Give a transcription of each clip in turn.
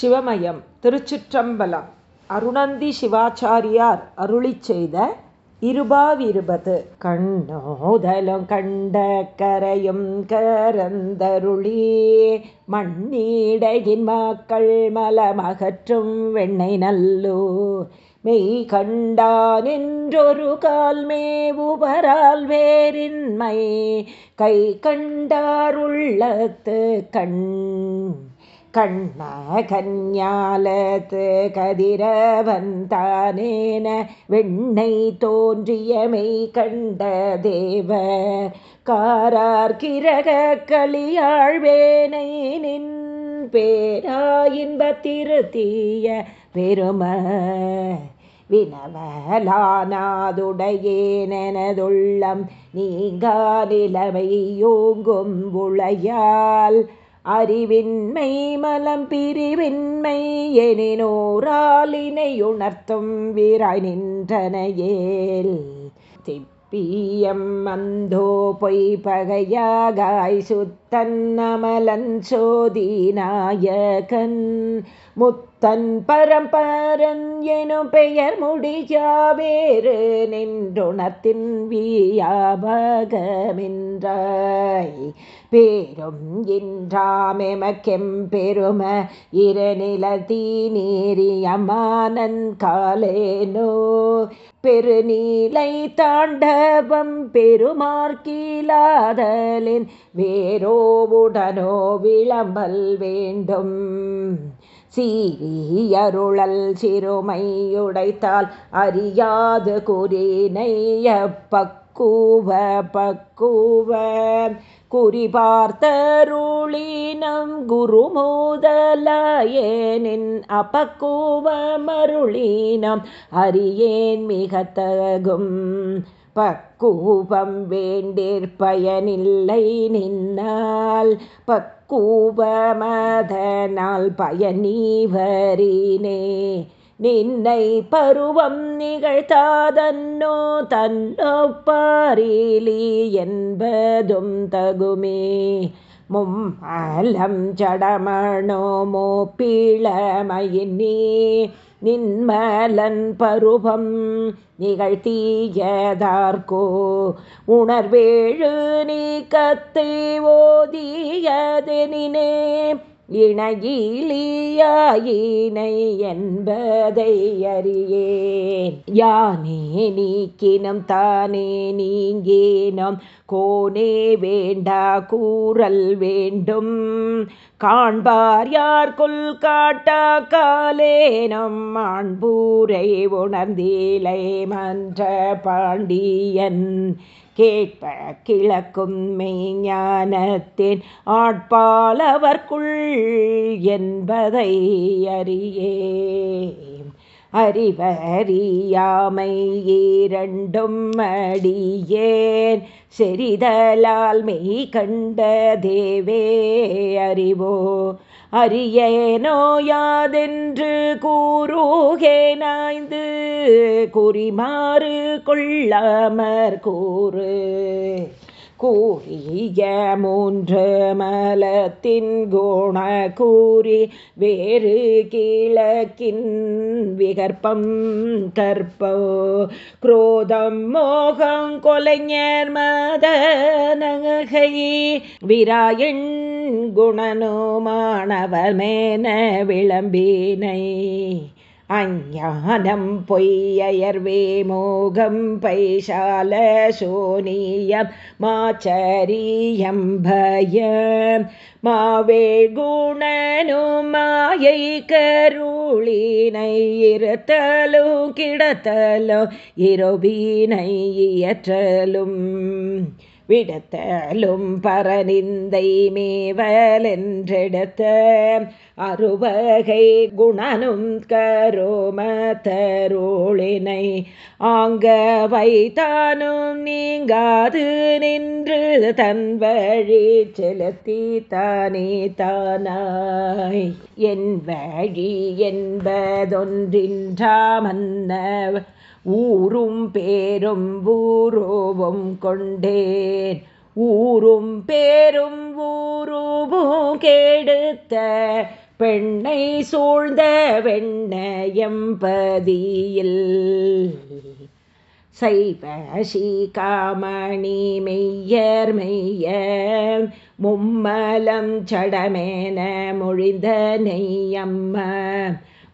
சிவமயம் திருச்சிற்றம்பலம். அருணந்தி சிவாச்சாரியார் அருளி செய்த இருபாவிருபது. கண்ணோதலும் கண்ட கரையும் கரந்தருளி மண்ணீடையின் மக்கள் மலமகற்றும் வெண்ணை நல்லோ. மெய் கண்டான் என்றொரு கால் வேறின்மை. கை கண்டாருள்ளத்து கண் கண்ண கன்யாலத்து கதிரவந்தானேன வெண்ணை தோன்றியமை கண்ட தேவ. காரார் கிரக களியாழ்வேனை நின் பேராயின்ப திருத்தீய பெரும. வினவலானாதுடையேனதுள்ளம் நீங்கா நிலவை யோங்கும் உளையால் அறிவின்மை மலம் பிரிவின்மை எனினோராலினை உணர்த்தும் வீராய் நின்றனையேல். திப்பியம் அந்தோ பொய் பகையாகாய் சுத்த அமலன் சோதிநாயகன் முத்தன் பரம்பரன் எனும் பெயர் முடியாவேறு நின்றுணத்தின் வியாபகமின்றாய். பேரும் இன்றாமெமக்கெம் பெரும இரநில தீநீரியமானன் காலேனோ. பெருநீலை தாண்டவம் பெருமார்கீலாதலின் வேரோ கோவுடனோ விளம்பல் வேண்டும். சீரியருளல் சிறுமையுடைத்தால் அறியாது குறினைய பக்குவ பக்குவ. குறிபார்த்தருளினம் குருமூதலாயேனின் அபக்குவ மருளினம் அறியேன் மிகத்தகும். பக்கூபம் வேண்டிற் பயனில்லை நின்னால். பக்கூபமதனால் பயனீவரினே. நின்னை பருவம் நிகழ்த்தாதன்னோ தன்னொப்பாரிலி என்பதும் தகுமே. மும் அலம் ஜடமணோ மோப்பிளமயினி நின்மலன் பருவம் நிகழ்த்தியதார்கோ உணர்வேழு நீக்கத்தை ஓதியதெனினே இணையிலியாயினை என்பதை அறியேன் யானே நீக்கினம் தானே நீங்கேனம் கோனே வேண்டா கூறல் வேண்டும். காண்பார் யார் கொல் காட்டா காலேனம் ஆண்பூரை உணர்ந்தீலை மன்ற பாண்டியன். கேட்ப கிழக்கும் மெய்ஞானத்தின் ஆட்பாலவர்க்குள் என்பதை அறியே. அறிவறியாமை ஈரண்டும் அடியேன். செறிதலால் மெய் கண்ட தேவே அறிவோ அறியேனோ யாதென்று கூறுகேனாய்ந்து குறிமாறு கொள்ளாமற் கூறு. கூறிய மூன்று மலத்தின் குண கூறி வேறு கிழக்கின் விகற்பம் கற்போ. குரோதம் மோகம் கொலைஞர் மத நகை விராயண் குணனுமானவர் மேன விளம்பினை அஞ்ஞானம் பொய்யர்வே மோகம் பைசால சோனியம் மாச்சரியம் பயம் மாவே குணனும் மாயை கருளினை இருத்தலும் கிடத்தலும் இருவினை இயற்றலும் விடத்தலும் பரநிந்தை மேவலென்றெடுத்த அருவகை குணனும் கரோம தருளினை ஆங்க வைத்தானும் நீங்காது நின்று தன் வழி செலுத்தி தானே தானாய். என் வழி என்பதொன்றின்றாமன்ன ஊரும் பேரும் ஊரோவும் கொண்டேன். ஊரும் பேரும் ஊருவும் கெடுத்த பெண்ணை சூழ்ந்த வெண்ணயம்பதியில் சைவ காமணி மெய்யர் மெய்ய மும்மலம் சடமேன மொழிந்த நெய்யம்ம.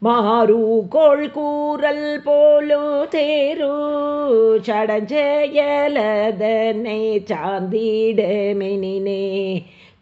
மாறு கோள் கூறல் போலு தேரு சடஞ்செயலதனை சாந்திடமெனினே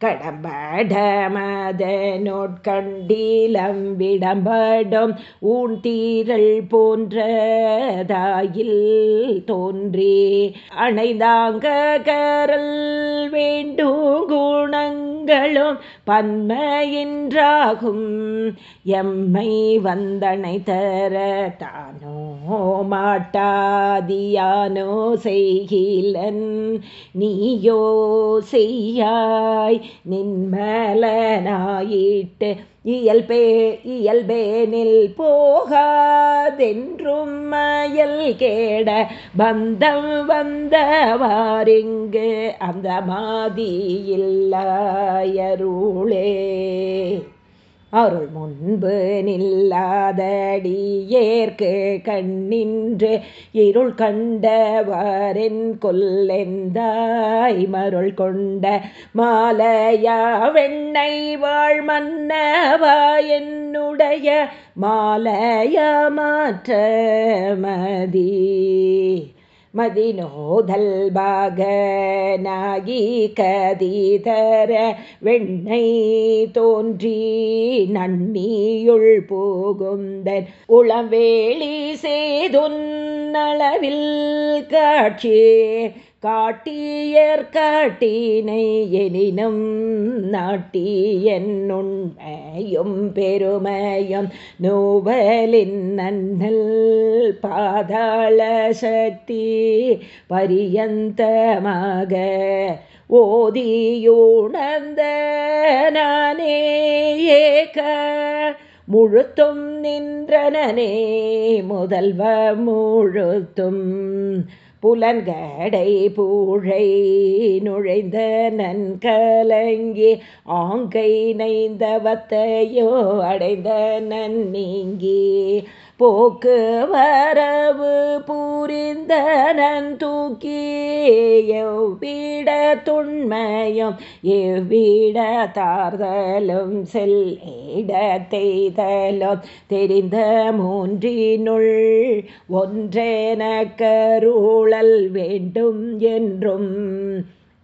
கடம்படமதனோட்கண்டீலம் விடம்படும் ஊன்தீரல் போன்றதாயில் தோன்றி. அணைந்தாங்க கரல் வேண்டும் குணங்களும் பன்மையின்றாகும். எம்மை வந்தனை தர தானோ மாட்டாதியானோ செய்கிலன். நீயோ செய்யாய் நின்மலனாயிட்டு இயல்பே இயல்பேனில் போகாதென்றும் மயல் கேட பந்தம் வந்தவாரிங்கு அந்த மாதியில்லாயருளே அருள் முன்பு நில்லாதடியேற்கு கண்ணின்று இருள் கண்டவரின் கொல்லெந்தாய் மருள் கொண்ட மாலையா வெண்ணை வாழ் மன்னவா என்னுடைய மாலையா மாற்ற மதி. மதினோதல் பாகனாகி கதிதர வெண்ணை தோன்றி நன்னியுள் போகுந்தன். உளவேளி சேதுன்னளவில் காட்சி காட்டியர் காட்டினை எனினும் நாட்டி என்னுண்மையும் பெருமையும் நோவலின் நன்னல் பாதாள சக்தி பரியந்தமாக ஓதியுணர்ந்த நானே ஏக முழுத்தும் நின்றனே முதல்வ முழுத்தும் புலன்கடை பூழை நுழைந்த நன்கலங்கி ஆங்கை நைந்தவத்தையோ அடைந்த நன் நீங்கி போக்கு வரவு புரிந்த நன் எவ்விட துண்மையும் எவ்விட தார்தலும் செல்லிட தெய்தலும் தெரிந்த மூன்றினுள் ஒன்றென கருளல் வேண்டும் என்றும்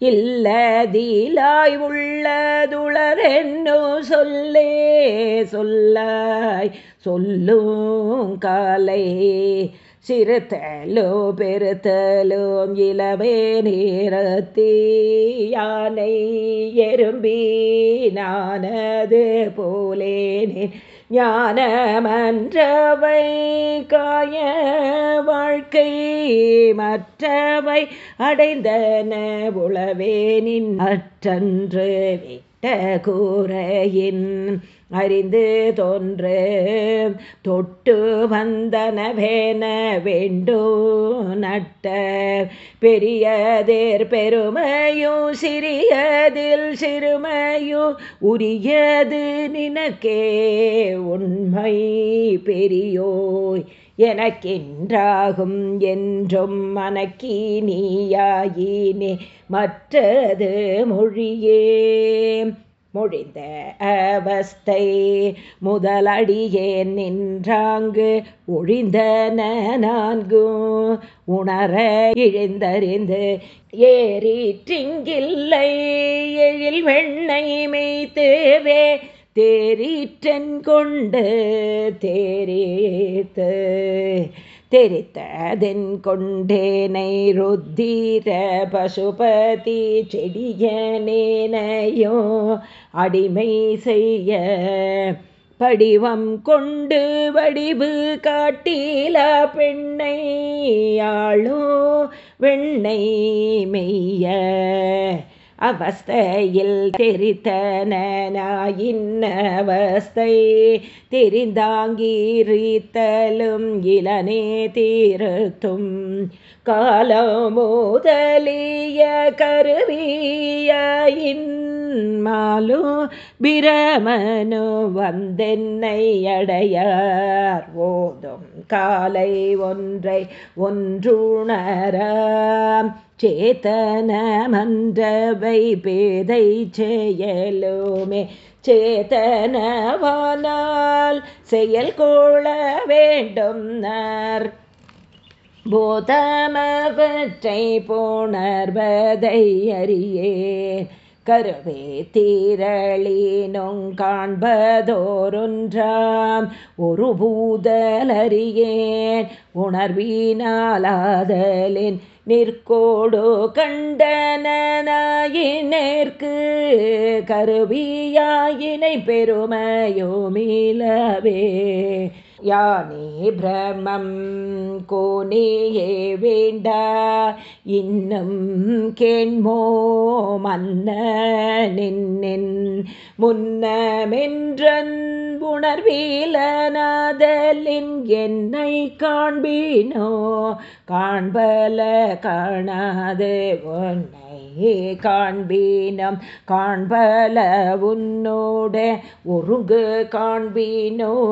இல்லதிலாய் உள்ளதுளரென்னு சொல்லே சொல்லாய் சொல்லும் காலை சிறுத்தலோ பெருத்தலும் இளவே நேரத்தீயானை எறும்பி நானது போலேனே. ஞானமன்றவை காய வாழ்க்கை மற்றவை அடைந்தன உளவேனின் அற்றன்று விட்ட கூறையின் அறிந்து தோன்று தொட்டு வந்தனவேன வேண்டோ நட்ட பெரியதேர் பெருமையும் சிறியதில் சிறுமையும் உரியது நினக்கே உண்மை பெரியோய் எனக்கென்றாகும் என்றும் மனக்கி நீயாயினே மற்றது மொழியே மொழிந்த அவஸ்தை முதலடியே நின்றாங்கு ஒழிந்தன நான்கும் உணர இழிந்தறிந்து ஏறிற்றிங்கில்லை. எழில் வெண்ணை மெய்த்துவே தேரீற்றன் கொண்டு தேரீத்து தெரித்ததென் கொண்டேனை ருத்தீர பசுபதி செடியனேனையோ அடிமை செய்ய படிவம் கொண்டு வடிவு காட்டில பெண்ணை ஆளோ வெண்ணை மெய்ய அவஸ்தையில் தெரித்தனாயின் அவஸ்தை தெரிந்தாங்கீரித்தலும் இளனே தீர்த்தும். காலமோதலிய கருவியின் மாலு பிரமனு வந்தென்னை அடையார் ஓதும் காலை ஒன்றை ஒன்றுணராம் சேத்தனமன்றவை பேதை செயலுமே. சேத்தனவானால் செயல் கொள்ள வேண்டும் நார். போதமவற்றை போணர்வதை அறியேன். கருவே தீரளினொங் காண்பதோரொன்றாம். ஒரு பூதலறியேன் உணர்வினாலாதலின் நிற்கோடு கண்டனாயினேற்கு கருவியாயினை பெருமையோமிலவே யானே பிரமம் கோனேயே வேண்டா இன்னும் கேண்மோ மன்ன நின் முன்னமென்றன் உணர்வீலனாதலின் என்னை காண்பினோ காண்பல காணாது உன்னை காண்பீனம். காண்பல உன்னோட ஒருங்கு காண்பீனோ.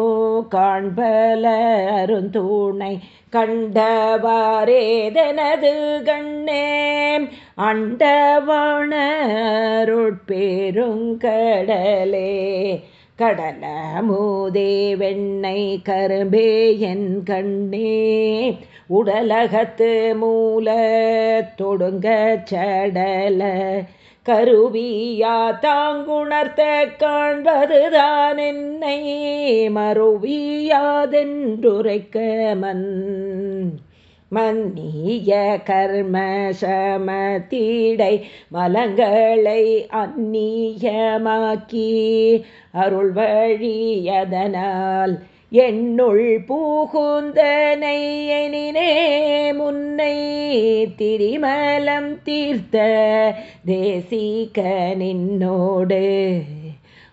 காண்பல அருந்தூணை கண்டவாரேதனது கண்ணே. அண்டவாணருட்பெருங்கடலே கடல. மூதே வெண்ணை கரும்பே என் கண்ணே. உடலகத்து மூல தொடுங்க சடல. கருவியா தாங்குணர்த்த காண்பதுதான் என்னை மறுவியாதென்றுரைக்க மன் மன்னிய கர்ம சமத்தீடை மலங்களை அந்நியமாக்கி அருள் வழியதனால் என்னுள் பூகுந்தனை எனினே முன்னை திரிமலம் தீர்த்த தேசிக நின்னோடு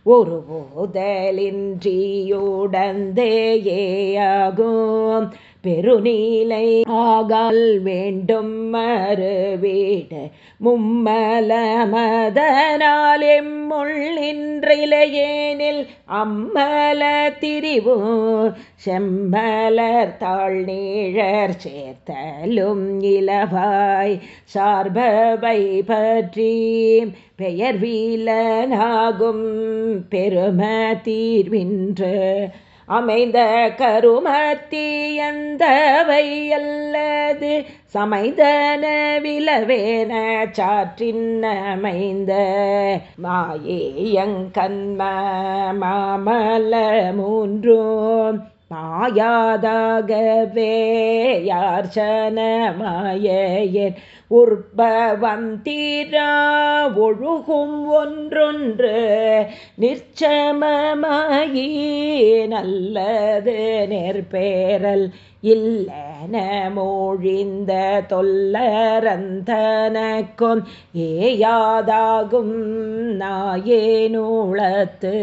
ஒரு போதலின்றியுடந்தேயாகும் பெருநீலை ஆகால் வேண்டும் மறுவீட மும்மலமதனால் எம்முள்ளின்றிலையேனில் அம்மல திரிவு செம்மலர் தாழ் நீழர் சேர்த்தலும் இலவாய் சார்பவை பற்றி பெயர் வீலனாகும் பெரும தீர்வின்று அமைந்த கருமத்தியந்தவை அல்லது சமைதன விலவேன சாற்றின் அமைந்த மாயேயங்கன்ம மாமல மூன்றும். மாயாதாகவே யார்ச்சன உற்பவம் தீரா ஒழுகும் ஒன்றொன்று நிச்சமமாயி நல்லது நெற்பேரல் இல்லன மொழிந்த தொல்லரந்தனக்கும் ஏயாதாகும் நாயேனூளத்து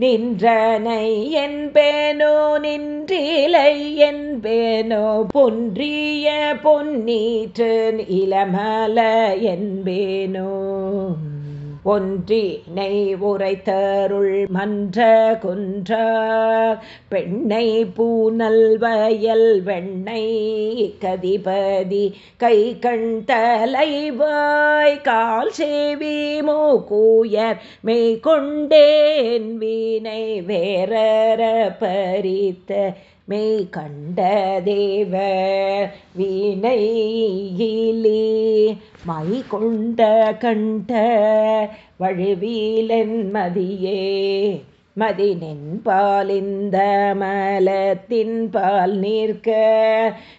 நின்றனை என்பேனோ நின்றிலை என்பேனோ பொன்றிய பொன்னீற்று இளமல என்பேனோ. ஒன்றினை உரைத்தருள் மன்ற குன்ற பெண்ணை பூனல் வயல் வெண்ணை கதிபதி கை கண் தலைவாய் கால் சேவி மூக்கூயர் மெய் கொண்டேன் வீணை வேற பறித்த மெய் கண்ட தேவ வீணையிலி மை கொண்ட கண்ட வழுவீலன் மதியே. மதினென்பால் மலத்தின்பால் நிற்க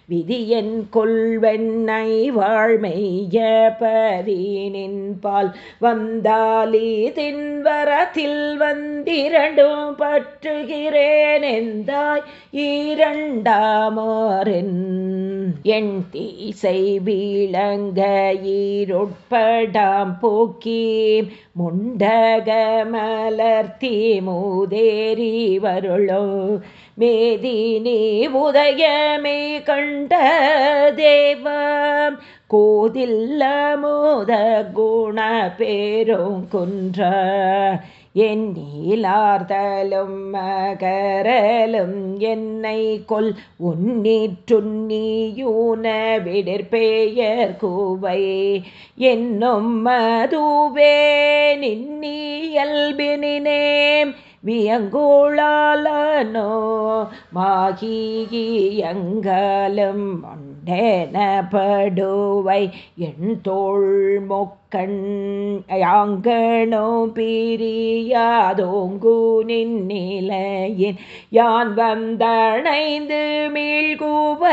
விதியன் கொள்வெண்ணை வாழ்மெய்ய பதினின் பால் வந்தாலி தின்வரத்தில் வந்திரண்டும் பற்றுகிறேன் எந்தாய் ஈரண்டாமோரின் என் தீசை வீழங்க ஈரொட்படாம் போக்கி முண்டக மலர்த்தி மூதேரி வருளோ மேதினி உதயமே கண்ட தேவ கோதில்ல மோத குண பேரும் குன்ற. எண்ணீலார்தலும் மகரலும் என்னை கொல். உன்னிற்றுன்னியூன விடற்பெயர் கூவை. என்னும் மதுவே நின்னியல்பினேம் வியங்கோளாலனோ மாகியங்காலம் மொண்டெனப்படுவை என் தோள் மொக்கண் யாங்கனோ பிரியாதோங்கு நின்னிலையின் யான் வந்தணைந்து மீழ்கூவனாயின்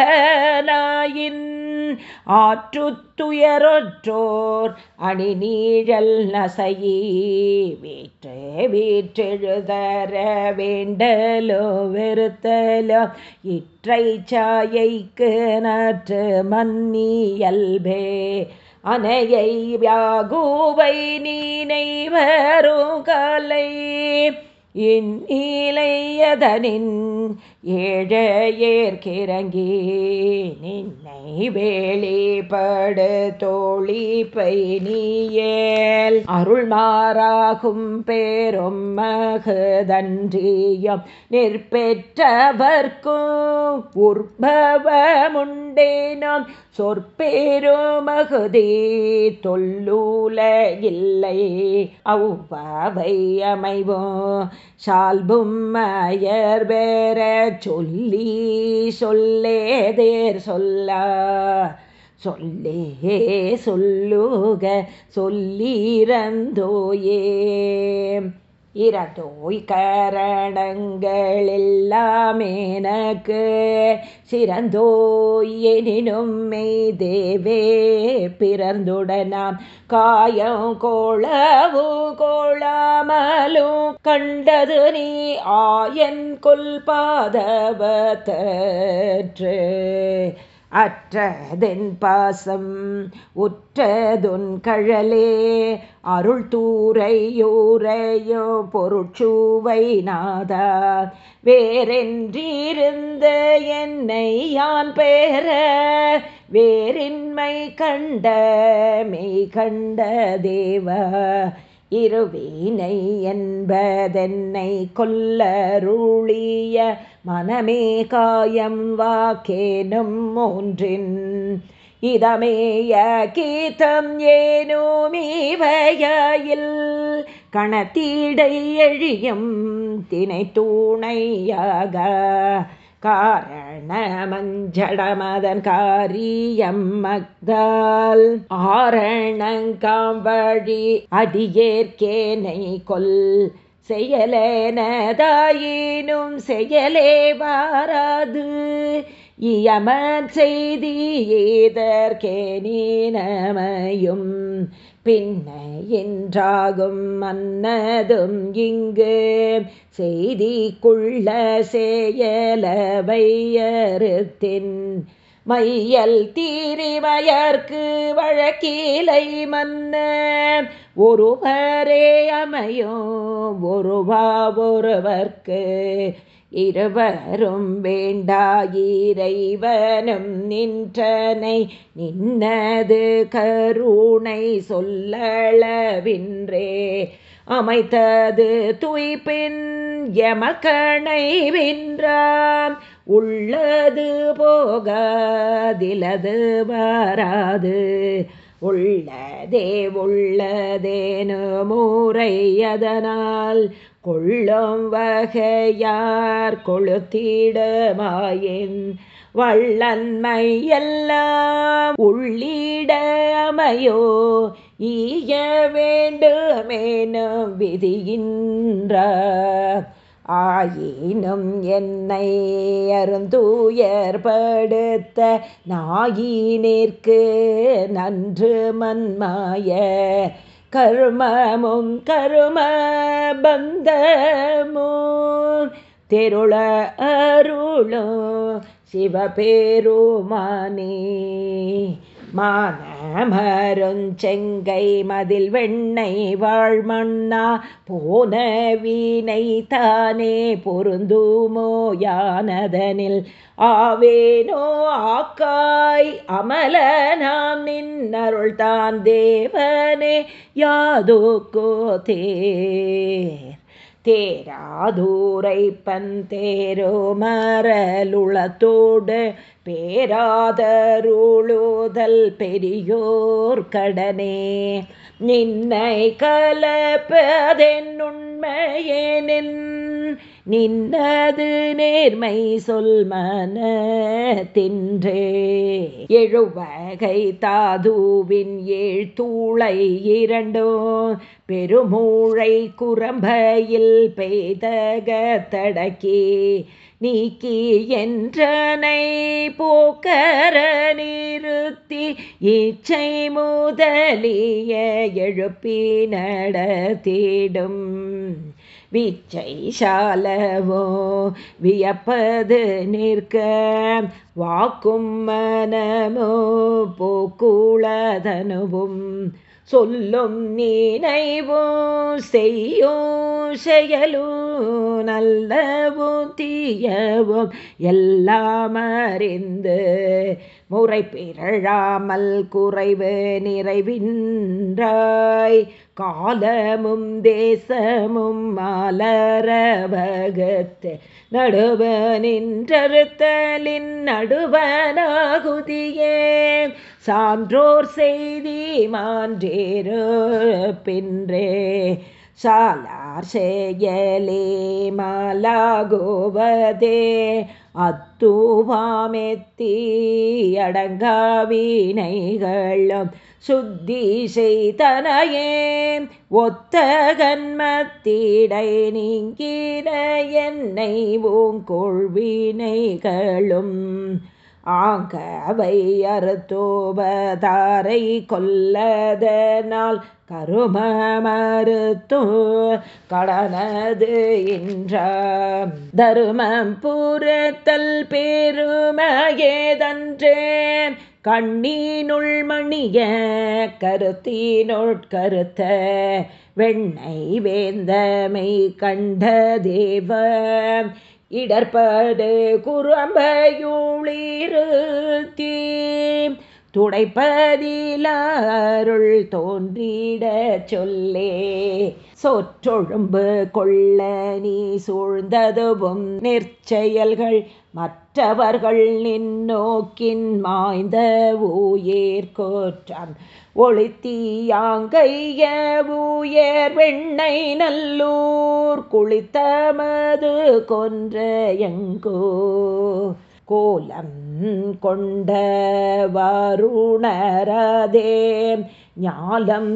ஆற்றுத்துயரொற்றோர் அணி நீழல் நசையே. வீற்றே வீற்றெழுதர வேண்டலோ வெறுத்தலோ இற்றை சாயைக்கு நற்று மன்னியல்பே. அனையை வியாகுவை நீனை வரும் கலை இந்நீலையதனின் ஏழையேற்கிறங்கி நின்னை வேளிப்படு தோழி பைனியேல் அருள் மாறாகும் பேரும் மகதன்றியம். நிற்பெற்றவர்க்கும் உற்பவமுண்டேனம். சொற்பேருமகுதி தொல்லூல இல்லை. அவ்வாவை அமைவோம் சால்பும் மயர் வேற சொல்லி சொல்லேதேர் சொல்ல சொல்லே சொல்லுக சொல்லிரந்தோயே இரதோய் கரணங்களெல்லாமேனக்கு எல்லாம் சிறந்தோய் எனினும் மெய்தேவே பிறந்துடனாம் காயம் கோளவும் கோளாமலும் கண்டது நீ ஆயன் கொல்பாதவத்தற்று அற்றதென் பாசம் உற்றதொன் கழலே அருள் தூரையூரையோ பொருட்சூவை நாதா. வேறென்றிருந்த என்னை யான் பேர வேறின்மை கண்ட மெய் கண்ட தேவா. இருவீனை என்பதென்னை கொல்லருளிய மனமே காயம் வாக்கேனும் மூன்றின் இதமேய கீதம் ஏனோமீவையில் கணத்தீடை எழியும் தினை தூணையாக காரணமஞ்சடமதன் காரியம் மக்தால் ஆரணங்காம்பழி அடியேற்கேனை கொல் செயலேனதாயினும் செயலே வாராது. இயமன் செய்தி ஏதற்கே நீனமையும். பின்ன என்றாகும் மன்னதும் இங்கு. செய்திக்குள்ள செயலவையறுத்தின். மையல் தீரிமயர்க்கு வழக்கீலை மன்ன. ஒருவரே அமையும் ஒருவா ஒருவர்க்கு. இருவரும் வேண்டாயிரைவனும் நின்றனை. நின்னது கருணை சொல்லளவின்றே. அமைத்தது துய்பின் எமக்கணை வென்றான். உள்ளது போகாதிலது வராது. உள்ளதே உள்ளதேனு மூரை கொள்ளும் வகையார் கொளுத்திடமாயின் வள்ளன்மை எல்லாம் உள்ளிட அமையோ? ஈய வேண்டுமேனும் விதியின்ற? ஆயினும் என்னை அருந்துயர்படுத்த நாயினிற்கு நன்று மன்மாய. கருமமும் கரும பந்தமும் தெருள அருளும் சிவபேருமானே. மானமருஞ்செங்கை மதில் வெண்ணை வாழ்மண்ணா போன வீணை தானே பொருந்துமோ யானதனில்? ஆவேனோ ஆக்காய் அமல நாம் நின்னருள் தான் தேவனே யாதுக்கோ தேர் தேராதூரை பந்தேரோ மரலுளத்தோடு பேராதருளுதல் பெரியோர் கடனே. நின்னை கலப்பதென்னுண்மையே நின் நின்னது நேர்மை சொல் மனத்தின்றே எழுவகை தாதுவின் ஏழ் தூளை இரண்டோ பெருமூழை குரம்பையில் பெய்தக தடக்கி. நீக்கி என்றனை போக்கர நிறுத்தி இச்சை முதலிய எழுப்பி நடத்திடும். விச்சை சாலவோ வியப்பது நிற்க வாக்கும் மனமோ போக்குளதனுவும் சொல்லும் நினைவோ செய்யோ செயலோ நல்லவோ தீயவும் எல்லாம் அறிந்து முறை பிறழாமல் குறைவு நிறைவின்றாய். காலமும் தேசமும் மாலரவகத்து நடுவ நின்றறுத்தலின் நடுவனாகுதியே. சான்றோர் செய்தி மான்றேரு பின்றே. சாலார் செயலே மலாகுவதே. அத்துவாமெத்தி அடங்காவினைகளும் சுத்தி செய்தனையே ஒத்த கண்மத்தீடை நீங்கிட என்னை ஓங்கொள்வினைகளும் ஆங்கவை அறுத்தோபதாரை கொல்லதனால் கரும மறுத்தோ கடனது என்ற தருமம் புறத்தல் பெருமையேதன்றேன் கண்ணீனுள் மணிய கருத்தினொட்கருத்த வெண்ணை வேந்தமை கண்ட தேவ இடர்படு குரம்பையுளிருத்தீ துடைப்பதிலாருள் தோன்றிட சொல்லே. சொற்றொழும்பு கொள்ள நீ சூழ்ந்ததுவும் நிற்செயல்கள் மற்றவர்கள் நின்னோக்கின் மாய்ந்த ஊயேர் ஒளித்தீயாங்கைய ஊயர் வெண்ணை நல்லூர் குளித்தமது கொன்ற எங்கோ. கோலம் கொண்ட வருணரதே ஞாலம்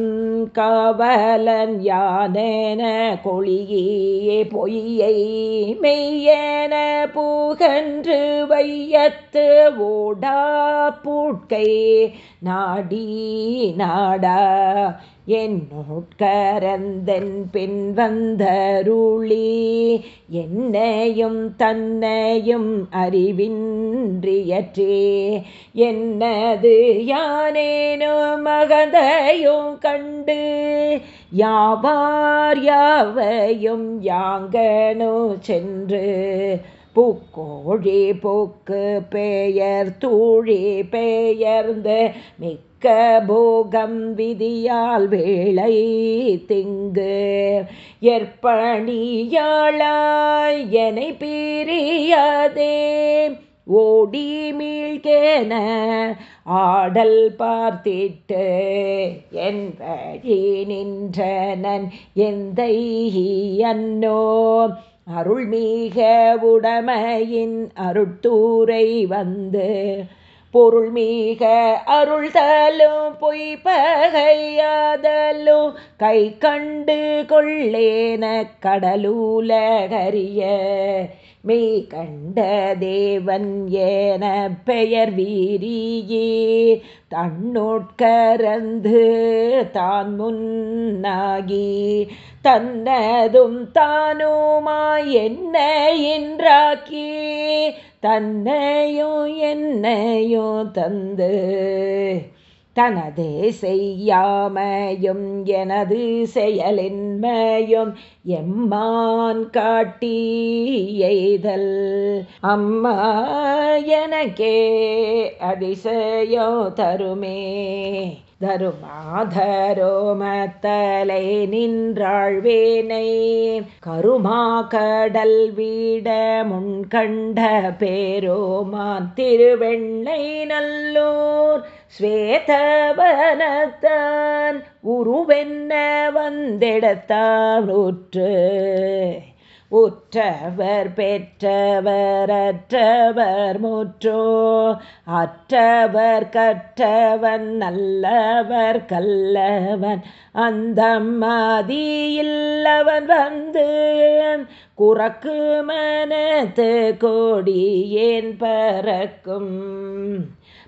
கவலன் யானேன கொழியே பொய்யை மெய்யென புகன்று வையத்து ஓடா பூட்கை நாடி நாடா என்னோட்கரந்தன் பின் வந்தருளி என்னையும் தன்னையும் அறிவின்றியற்றே. என்னது யானேனோ மகதையும் கண்டு யாவார் யாவையும் யாங்கனோ சென்று பூக்கோழி போக்கு பெயர் தூழி பெயர்ந்து மிக்க மிக்க போகம் விதியால் வேளை திங்கு. ஏற்பணியாளாய் என பிரியாதே. ஓடி மீழ்கேன ஆடல் பார்த்திட்டு என் வழி நின்றனன் எந்த அன்னோ. அருள்மீக உடமையின் அருட்தூரை வந்து பொருள் மீக அருள் தலும் பொய் பகையாதலும் கை கண்டு கொள்ளேன கடலூலகரிய. மெய் கண்ட தேவன் ஏன பெயர் வீரியே. தன்னுட்கரந்து தான் முன்னாகி தன்னதும் தானுமாய் என்ன என்றாக்கி தன்னையும் என்னையும் தந்து தனது செய்யாமையும் எனது செயலின்மையும் எம்மான் காட்டி எய்தல். அம்மா எனக்கே அதிசயோ தருமே. தருமாதரோமத்தலை நின்றாழ்வேனை. கருமா கடல் வீட முன்கண்ட பேரோமான் திருவெண்ணை நல்லூர். ஸ்வேதவனத்தான் உருவென்ன வந்தெடுத்தான் ஊற்று உற்றவர் பெற்றவர் அற்றவர் முற்றோ அற்றவர் கற்றவன் நல்லவர் கல்லவன் அந்த மதியில்லவன் வந்து குறக்கு மனத்து கோடியேன் பறக்கும்.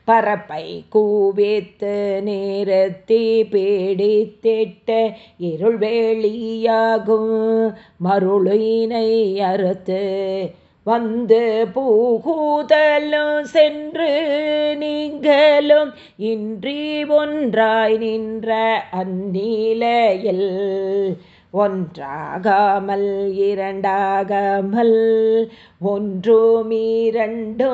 பரப்பை கூவித்து நிறுத்தி பீடித்திட்ட இருள் வேளியாகும் மருளினை அறுத்து வந்து பூகூதலும் சென்று நீங்களும் இன்றி ஒன்றாய் நின்ற அந்நிலையில் ஒன்றாகாமல் இரண்டாகாமல் ஒன்றும் இரண்டோ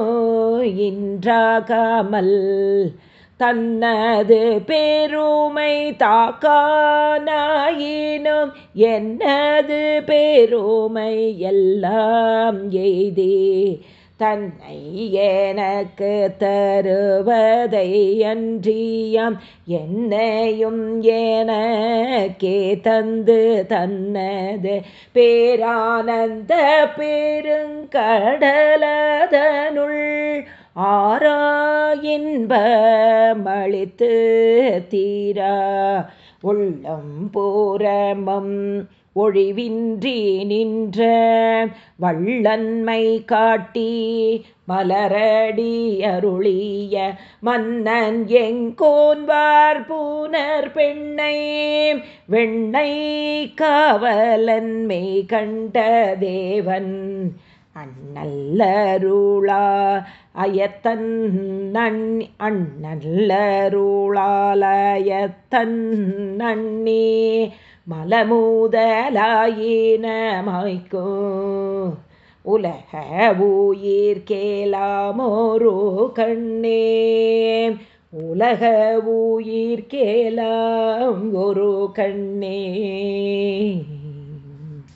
இன்றாகாமல். தன்னது பெருமை தாக்கானாயினும் என்னது பெருமை எல்லாம் எய்தே. தன்னை எனக்கு தருவதை அன்றியம் என்னையும் எனக்கே தந்து தன்னது பேரானந்த பெருங்கடலதனுள் ஆராயின்பமளித்து தீரா. உள்ளம் பூரமம் ஒழிவின்றி நின்ற வள்ளன்மை காட்டி மலரடி அருளிய மன்னன் எங்கோன்வார் பூனர் பெண்ணை வெண்ணை காவலன்மை கண்ட தேவன். அண்ணல்லருளா அயத்தன் நன் அண்ணல்லருளாலயத்தன் நன்னே மலமூதலாயினமாய்க்கோ உலக ஊயிர் கேளாமோரோ கண்ணே. உலக ஊயிர் கேளாம் ஒரு கண்ணே.